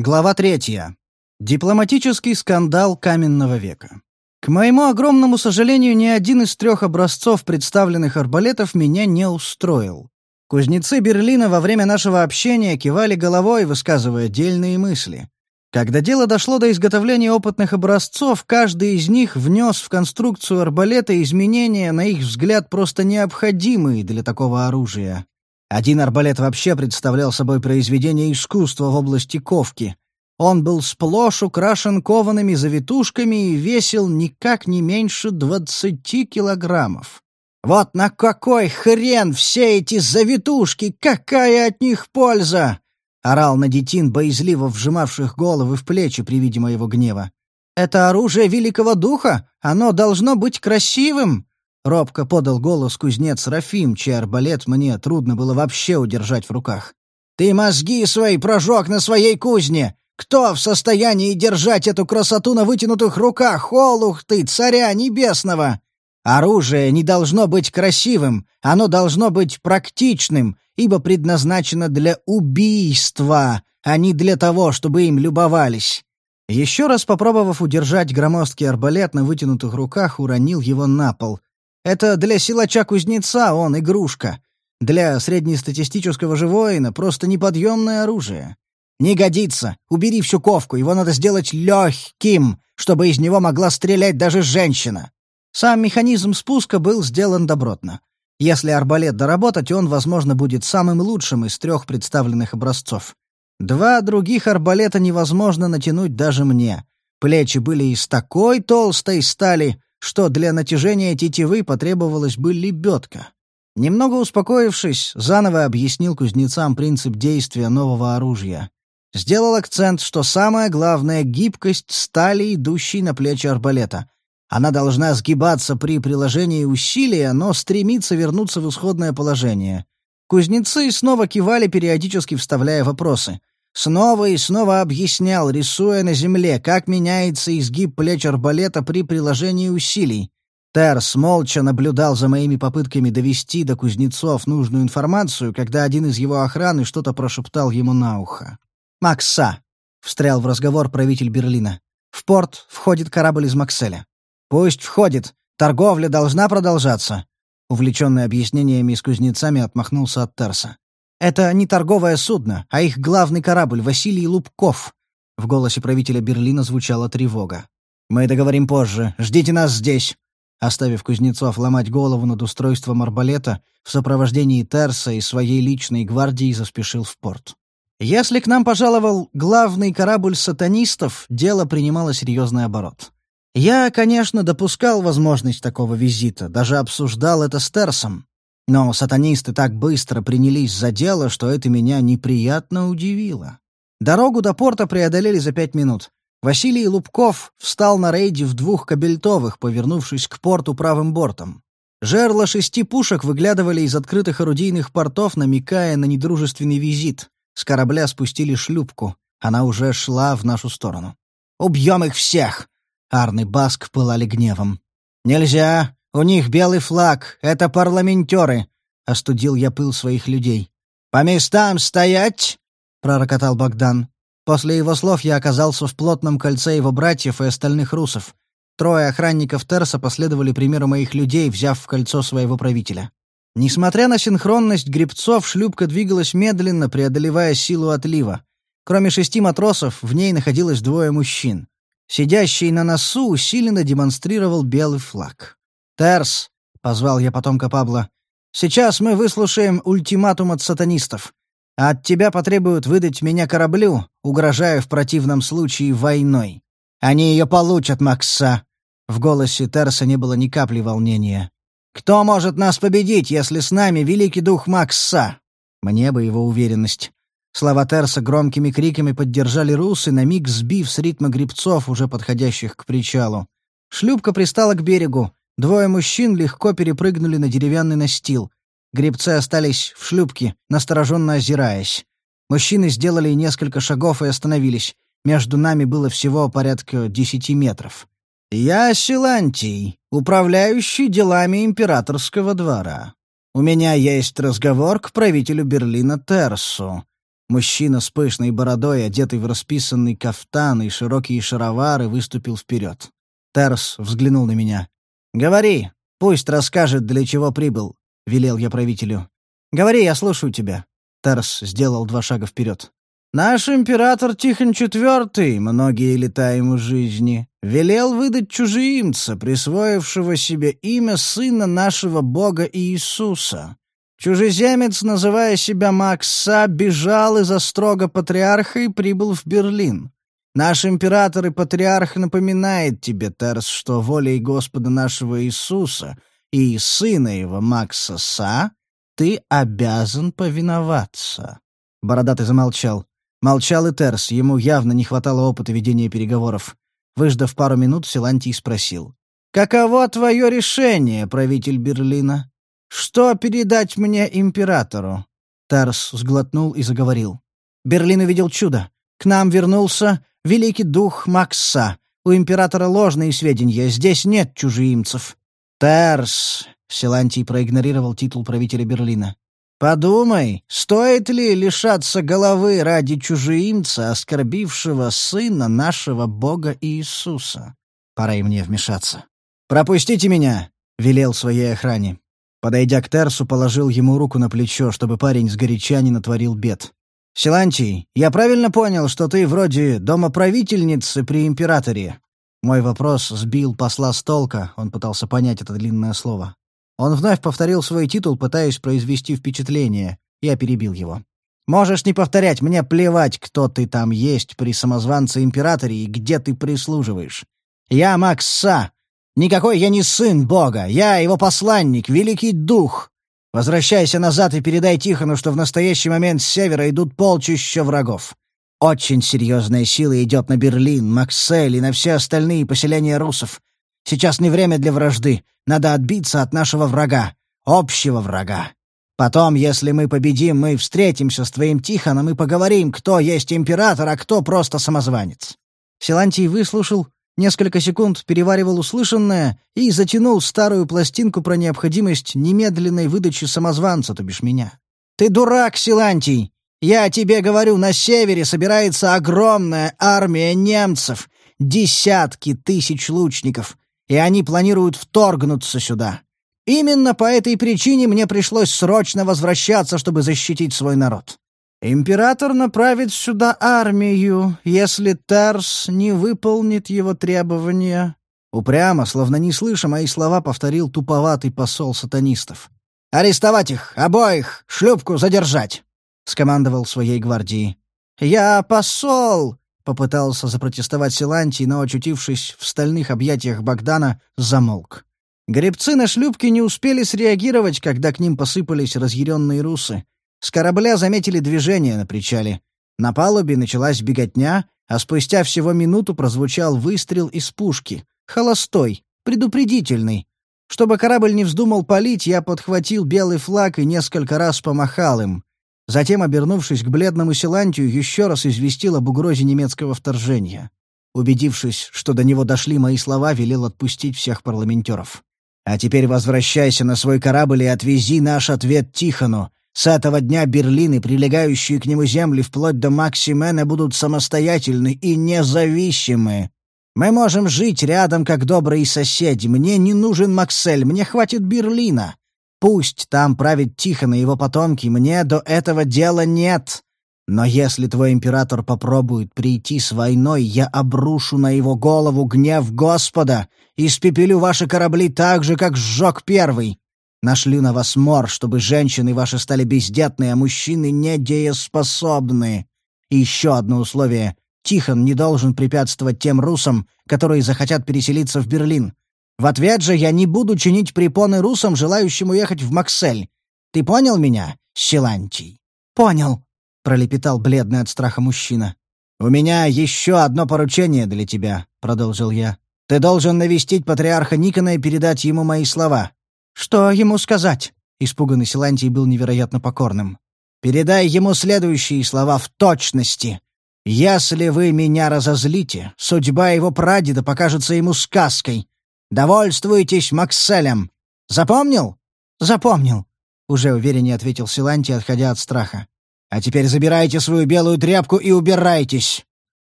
Глава третья. Дипломатический скандал каменного века. К моему огромному сожалению, ни один из трех образцов представленных арбалетов меня не устроил. Кузнецы Берлина во время нашего общения кивали головой, высказывая дельные мысли. Когда дело дошло до изготовления опытных образцов, каждый из них внес в конструкцию арбалета изменения, на их взгляд, просто необходимые для такого оружия. Один арбалет вообще представлял собой произведение искусства в области ковки. Он был сплошь украшен коваными завитушками и весил никак не меньше двадцати килограммов. «Вот на какой хрен все эти завитушки! Какая от них польза!» — орал на детин, боязливо вжимавших головы в плечи при виде моего гнева. «Это оружие великого духа! Оно должно быть красивым!» Робко подал голос кузнец Рафим, чей арбалет мне трудно было вообще удержать в руках. «Ты мозги свои прожег на своей кузне! Кто в состоянии держать эту красоту на вытянутых руках, олух ты, царя небесного? Оружие не должно быть красивым, оно должно быть практичным, ибо предназначено для убийства, а не для того, чтобы им любовались». Еще раз попробовав удержать громоздкий арбалет на вытянутых руках, уронил его на пол — это для силача-кузнеца он игрушка. Для среднестатистического же воина просто неподъемное оружие. Не годится. Убери всю ковку, его надо сделать легким, чтобы из него могла стрелять даже женщина. Сам механизм спуска был сделан добротно. Если арбалет доработать, он, возможно, будет самым лучшим из трех представленных образцов. Два других арбалета невозможно натянуть даже мне. Плечи были из такой толстой стали, что для натяжения тетивы потребовалась бы лебедка. Немного успокоившись, заново объяснил кузнецам принцип действия нового оружия. Сделал акцент, что самое главное — гибкость стали, идущей на плечи арбалета. Она должна сгибаться при приложении усилия, но стремиться вернуться в исходное положение. Кузнецы снова кивали, периодически вставляя вопросы. Снова и снова объяснял, рисуя на земле, как меняется изгиб плеч арбалета при приложении усилий. Терс молча наблюдал за моими попытками довести до кузнецов нужную информацию, когда один из его охраны что-то прошептал ему на ухо. «Макса!» — встрял в разговор правитель Берлина. «В порт входит корабль из Макселя». «Пусть входит. Торговля должна продолжаться». Увлеченный объяснениями с кузнецами отмахнулся от Терса. Это не торговое судно, а их главный корабль Василий Лубков. В голосе правителя Берлина звучала тревога. Мы договорим позже. Ждите нас здесь. Оставив Кузнецов ломать голову над устройством арбалета, в сопровождении Терса и своей личной гвардии заспешил в порт. Если к нам пожаловал главный корабль сатанистов, дело принимало серьезный оборот. Я, конечно, допускал возможность такого визита, даже обсуждал это с Терсом. Но сатанисты так быстро принялись за дело, что это меня неприятно удивило. Дорогу до порта преодолели за пять минут. Василий Лубков встал на рейде в двух кабельтовых, повернувшись к порту правым бортом. Жерла шести пушек выглядывали из открытых орудийных портов, намекая на недружественный визит. С корабля спустили шлюпку. Она уже шла в нашу сторону. «Убьем их всех!» Арный Баск пылали гневом. «Нельзя! У них белый флаг, это парламентеры!» — остудил я пыл своих людей. «По местам стоять!» — пророкотал Богдан. После его слов я оказался в плотном кольце его братьев и остальных русов. Трое охранников Терса последовали примеру моих людей, взяв в кольцо своего правителя. Несмотря на синхронность гребцов, шлюпка двигалась медленно, преодолевая силу отлива. Кроме шести матросов, в ней находилось двое мужчин. Сидящий на носу усиленно демонстрировал белый флаг. «Терс», — позвал я потомка Пабло, — «сейчас мы выслушаем ультиматум от сатанистов. От тебя потребуют выдать меня кораблю, угрожая в противном случае войной. Они ее получат, Макса». В голосе Терса не было ни капли волнения. «Кто может нас победить, если с нами великий дух Макса?» Мне бы его уверенность. Слова Терса громкими криками поддержали русы, на миг сбив с ритма грибцов, уже подходящих к причалу. Шлюпка пристала к берегу. Двое мужчин легко перепрыгнули на деревянный настил. Гребцы остались в шлюпке, настороженно озираясь. Мужчины сделали несколько шагов и остановились. Между нами было всего порядка десяти метров. «Я Силантий, управляющий делами императорского двора. У меня есть разговор к правителю Берлина Терсу. Мужчина с пышной бородой, одетый в расписанный кафтан и широкие шаровары, выступил вперед. Терс взглянул на меня. «Говори, пусть расскажет, для чего прибыл», — велел я правителю. «Говори, я слушаю тебя». Терс сделал два шага вперед. «Наш император Тихон IV, многие лета ему жизни, велел выдать чужеимца, присвоившего себе имя сына нашего бога Иисуса. Чужеземец, называя себя Макса, бежал из-за строго патриарха и прибыл в Берлин. Наш император и патриарх напоминает тебе, Терс, что волей Господа нашего Иисуса и сына его Макса Са ты обязан повиноваться». Бородатый замолчал. Молчал и Терс, ему явно не хватало опыта ведения переговоров. Выждав пару минут, Силантий спросил. «Каково твое решение, правитель Берлина? Что передать мне императору?» Терс сглотнул и заговорил. «Берлин увидел чудо. К нам вернулся великий дух Макса. У императора ложные сведения, здесь нет чужеимцев». «Терс!» — Силантий проигнорировал титул правителя Берлина. Подумай, стоит ли лишаться головы ради чужеимца, оскорбившего сына нашего Бога Иисуса? Пора и мне вмешаться. «Пропустите меня!» — велел своей охране. Подойдя к Терсу, положил ему руку на плечо, чтобы парень сгоряча не натворил бед. «Силантий, я правильно понял, что ты вроде домоправительницы при императоре?» Мой вопрос сбил посла с толка, он пытался понять это длинное слово. Он вновь повторил свой титул, пытаясь произвести впечатление. Я перебил его. «Можешь не повторять, мне плевать, кто ты там есть при самозванце-императоре и где ты прислуживаешь. Я Макса. Никакой я не сын Бога. Я его посланник, великий дух. Возвращайся назад и передай Тихону, что в настоящий момент с севера идут полчища врагов. Очень серьезная сила идет на Берлин, Максель и на все остальные поселения русов. Сейчас не время для вражды. Надо отбиться от нашего врага. Общего врага. Потом, если мы победим, мы встретимся с твоим Тихоном и поговорим, кто есть император, а кто просто самозванец». Силантий выслушал, несколько секунд переваривал услышанное и затянул старую пластинку про необходимость немедленной выдачи самозванца, то бишь меня. «Ты дурак, Силантий! Я тебе говорю, на севере собирается огромная армия немцев, десятки тысяч лучников и они планируют вторгнуться сюда. Именно по этой причине мне пришлось срочно возвращаться, чтобы защитить свой народ. Император направит сюда армию, если Тарс не выполнит его требования. Упрямо, словно не слыша мои слова, повторил туповатый посол сатанистов. «Арестовать их! Обоих! Шлюпку задержать!» — скомандовал своей гвардии. «Я посол!» Попытался запротестовать Силантий, но, очутившись в стальных объятиях Богдана, замолк. Гребцы на шлюпке не успели среагировать, когда к ним посыпались разъяренные русы. С корабля заметили движение на причале. На палубе началась беготня, а спустя всего минуту прозвучал выстрел из пушки. Холостой, предупредительный. Чтобы корабль не вздумал палить, я подхватил белый флаг и несколько раз помахал им. Затем, обернувшись к бледному Силантию, еще раз известил об угрозе немецкого вторжения. Убедившись, что до него дошли мои слова, велел отпустить всех парламентеров. «А теперь возвращайся на свой корабль и отвези наш ответ Тихону. С этого дня Берлин и прилегающие к нему земли вплоть до Максимена будут самостоятельны и независимы. Мы можем жить рядом, как добрые соседи. Мне не нужен Максель, мне хватит Берлина. Пусть там правит Тихон и его потомки, мне до этого дела нет. Но если твой император попробует прийти с войной, я обрушу на его голову гнев Господа и испепелю ваши корабли так же, как сжег первый. Нашлю на вас мор, чтобы женщины ваши стали бездетны, а мужчины недееспособны. И еще одно условие. Тихон не должен препятствовать тем русам, которые захотят переселиться в Берлин. В ответ же я не буду чинить препоны русам, желающим уехать в Максель. Ты понял меня, Силантий?» «Понял», — пролепетал бледный от страха мужчина. «У меня еще одно поручение для тебя», — продолжил я. «Ты должен навестить патриарха Никона и передать ему мои слова». «Что ему сказать?» — испуганный Силантий был невероятно покорным. «Передай ему следующие слова в точности. Если вы меня разозлите, судьба его прадеда покажется ему сказкой, Довольствуйтесь Макселем. Запомнил? Запомнил, уже увереннее ответил Силанти, отходя от страха. А теперь забирайте свою белую тряпку и убирайтесь.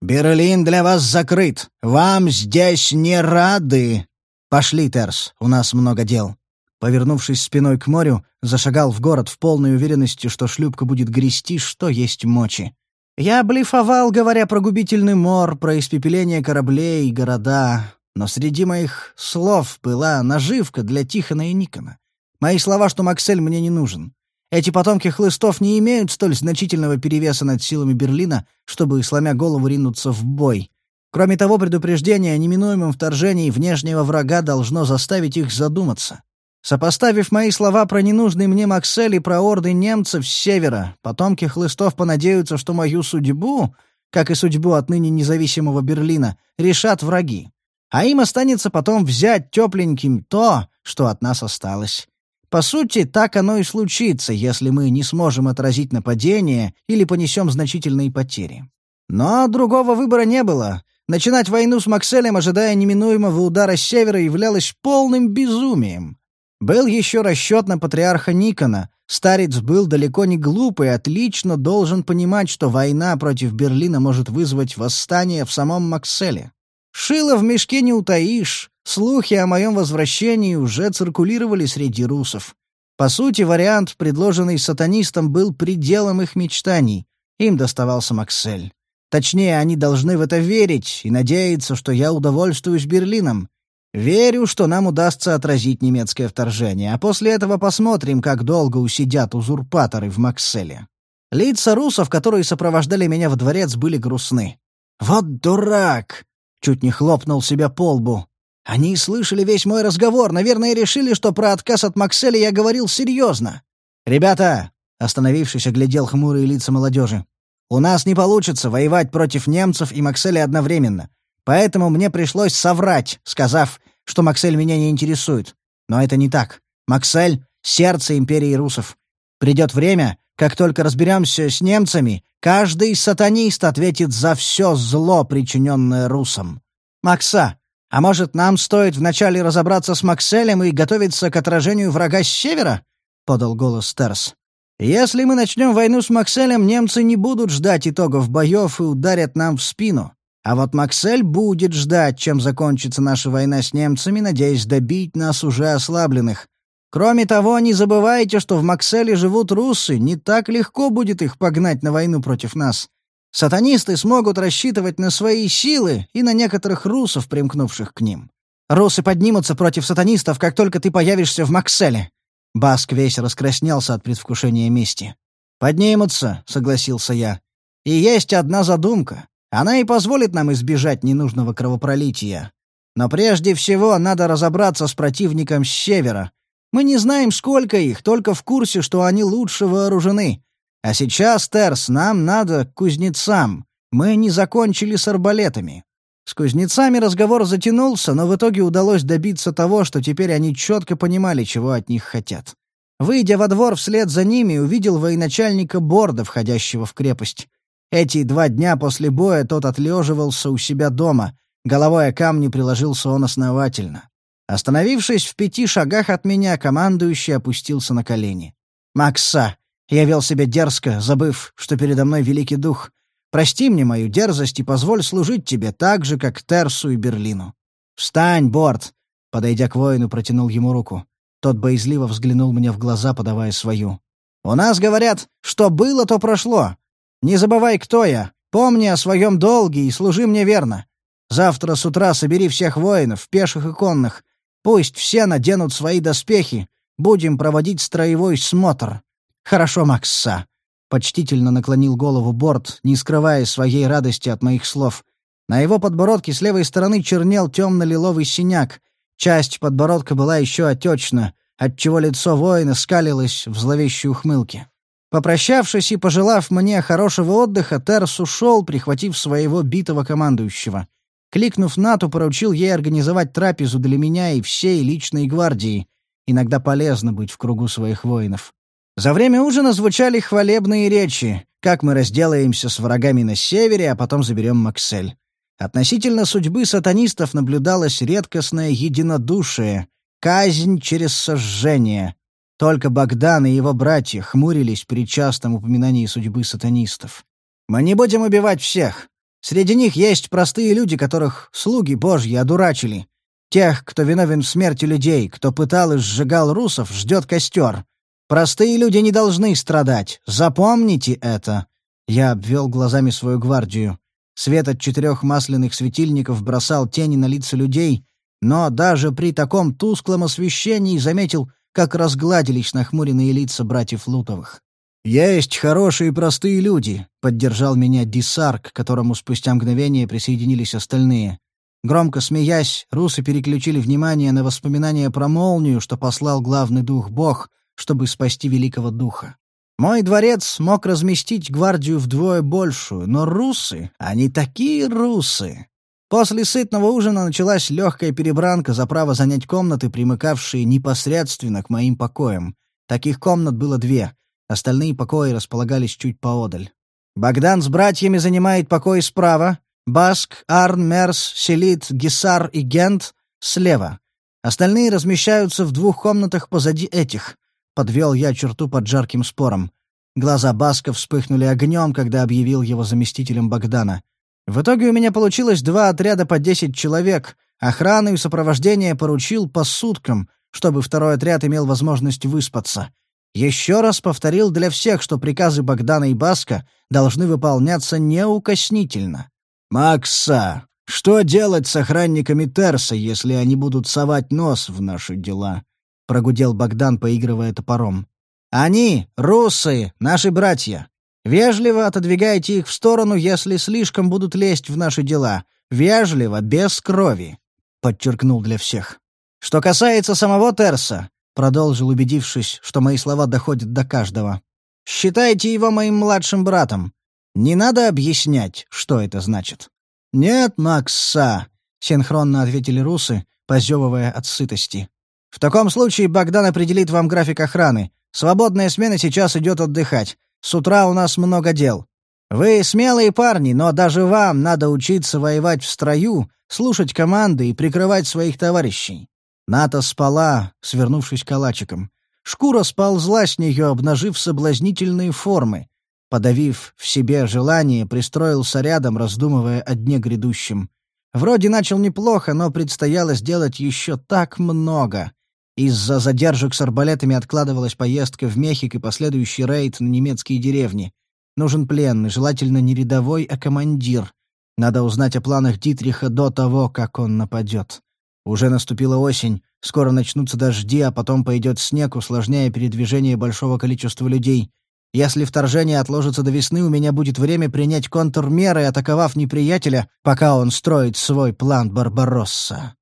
Берлин для вас закрыт. Вам здесь не рады. Пошли, Терс, у нас много дел». Повернувшись спиной к морю, зашагал в город в полной уверенности, что шлюпка будет грести, что есть мочи. Я блефовал, говоря про губительный мор, про испепеление кораблей и города, но среди моих слов была наживка для Тихона и Никона. Мои слова, что Максель мне не нужен. Эти потомки хлыстов не имеют столь значительного перевеса над силами Берлина, чтобы, сломя голову, ринуться в бой. Кроме того, предупреждение о неминуемом вторжении внешнего врага должно заставить их задуматься. Сопоставив мои слова про ненужный мне Максель и про орды немцев с севера, потомки хлыстов понадеются, что мою судьбу, как и судьбу отныне независимого Берлина, решат враги. А им останется потом взять тепленьким то, что от нас осталось. По сути, так оно и случится, если мы не сможем отразить нападение или понесем значительные потери. Но другого выбора не было. Начинать войну с Макселем, ожидая неминуемого удара с севера, являлось полным безумием. Был еще расчет на патриарха Никона. Старец был далеко не глупый, и отлично должен понимать, что война против Берлина может вызвать восстание в самом Макселе. Шило в мешке не утаишь. Слухи о моем возвращении уже циркулировали среди русов. По сути, вариант, предложенный сатанистам, был пределом их мечтаний. Им доставался Максель. Точнее, они должны в это верить и надеяться, что я удовольствуюсь Берлином. Верю, что нам удастся отразить немецкое вторжение, а после этого посмотрим, как долго усидят узурпаторы в Макселе. Лица русов, которые сопровождали меня в дворец, были грустны. «Вот дурак!» — чуть не хлопнул себя по лбу. Они слышали весь мой разговор, наверное, решили, что про отказ от Макселя я говорил серьезно. «Ребята!» — остановившись, оглядел хмурые лица молодежи. «У нас не получится воевать против немцев и Макселя одновременно. Поэтому мне пришлось соврать, сказав, что Максель меня не интересует. Но это не так. Максель — сердце империи русов. Придет время, как только разберемся с немцами, каждый сатанист ответит за все зло, причиненное русам. Макса, а может, нам стоит вначале разобраться с Макселем и готовиться к отражению врага с севера?» — подал голос Терс. «Если мы начнем войну с Макселем, немцы не будут ждать итогов боев и ударят нам в спину. А вот Максель будет ждать, чем закончится наша война с немцами, надеясь добить нас уже ослабленных. Кроме того, не забывайте, что в Макселе живут русы, не так легко будет их погнать на войну против нас. Сатанисты смогут рассчитывать на свои силы и на некоторых русов, примкнувших к ним. Русы поднимутся против сатанистов, как только ты появишься в Макселе». Баск весь раскраснелся от предвкушения мести. «Поднимутся», — согласился я. «И есть одна задумка. Она и позволит нам избежать ненужного кровопролития. Но прежде всего надо разобраться с противником с севера. Мы не знаем, сколько их, только в курсе, что они лучше вооружены. А сейчас, Терс, нам надо к кузнецам. Мы не закончили с арбалетами. С кузнецами разговор затянулся, но в итоге удалось добиться того, что теперь они четко понимали, чего от них хотят. Выйдя во двор вслед за ними, увидел военачальника Борда, входящего в крепость. Эти два дня после боя тот отлеживался у себя дома. Головой о камни приложился он основательно. Остановившись в пяти шагах от меня, командующий опустился на колени. «Макса, я вел себя дерзко, забыв, что передо мной великий дух. Прости мне мою дерзость и позволь служить тебе так же, как Терсу и Берлину. Встань, Борт!» Подойдя к воину, протянул ему руку. Тот боязливо взглянул мне в глаза, подавая свою. «У нас говорят, что было, то прошло. Не забывай, кто я. Помни о своем долге и служи мне верно. Завтра с утра собери всех воинов, пеших и конных. Пусть все наденут свои доспехи. Будем проводить строевой смотр. «Хорошо, Макса», — почтительно наклонил голову Борт, не скрывая своей радости от моих слов. На его подбородке с левой стороны чернел темно-лиловый синяк. Часть подбородка была еще отечна, отчего лицо воина скалилось в зловещей ухмылке. Попрощавшись и пожелав мне хорошего отдыха, Терс ушел, прихватив своего битого командующего. Кликнув Нату, поручил ей организовать трапезу для меня и всей личной гвардии. Иногда полезно быть в кругу своих воинов. За время ужина звучали хвалебные речи, как мы разделаемся с врагами на севере, а потом заберем Максель. Относительно судьбы сатанистов наблюдалось редкостное единодушие, казнь через сожжение. Только Богдан и его братья хмурились при частом упоминании судьбы сатанистов. «Мы не будем убивать всех. Среди них есть простые люди, которых слуги божьи одурачили. Тех, кто виновен в смерти людей, кто пытал и сжигал русов, ждет костер. Простые люди не должны страдать. Запомните это!» Я обвел глазами свою гвардию. Свет от четырех масляных светильников бросал тени на лица людей, но даже при таком тусклом освещении заметил, как разгладились нахмуренные лица братьев Лутовых. «Есть хорошие и простые люди», — поддержал меня Дисар, к которому спустя мгновение присоединились остальные. Громко смеясь, русы переключили внимание на воспоминания про молнию, что послал главный дух Бог, чтобы спасти великого духа. Мой дворец мог разместить гвардию вдвое большую, но русы, они такие русы. После сытного ужина началась легкая перебранка за право занять комнаты, примыкавшие непосредственно к моим покоям. Таких комнат было две, остальные покои располагались чуть поодаль. Богдан с братьями занимает покой справа, Баск, Арн, Мерс, Селит, Гисар и Гент — слева. Остальные размещаются в двух комнатах позади этих. Подвел я черту под жарким спором. Глаза Баска вспыхнули огнем, когда объявил его заместителем Богдана. В итоге у меня получилось два отряда по десять человек. Охрану и сопровождение поручил по суткам, чтобы второй отряд имел возможность выспаться. Еще раз повторил для всех, что приказы Богдана и Баска должны выполняться неукоснительно. «Макса, что делать с охранниками Терса, если они будут совать нос в наши дела?» прогудел Богдан, поигрывая топором. «Они, русы, наши братья. Вежливо отодвигайте их в сторону, если слишком будут лезть в наши дела. Вежливо, без крови», — подчеркнул для всех. «Что касается самого Терса», — продолжил, убедившись, что мои слова доходят до каждого, — «считайте его моим младшим братом. Не надо объяснять, что это значит». «Нет, Макса», — синхронно ответили русы, позевывая от сытости. В таком случае Богдан определит вам график охраны. Свободная смена сейчас идет отдыхать. С утра у нас много дел. Вы смелые парни, но даже вам надо учиться воевать в строю, слушать команды и прикрывать своих товарищей. Ната спала, свернувшись калачиком. Шкура сползла с нее, обнажив соблазнительные формы. Подавив в себе желание, пристроился рядом, раздумывая о дне грядущем. Вроде начал неплохо, но предстояло сделать еще так много. Из-за задержек с арбалетами откладывалась поездка в Мехик и последующий рейд на немецкие деревни. Нужен пленный, желательно не рядовой, а командир. Надо узнать о планах Дитриха до того, как он нападет. Уже наступила осень, скоро начнутся дожди, а потом пойдет снег, усложняя передвижение большого количества людей. Если вторжение отложится до весны, у меня будет время принять контрмеры, атаковав неприятеля, пока он строит свой план Барбаросса.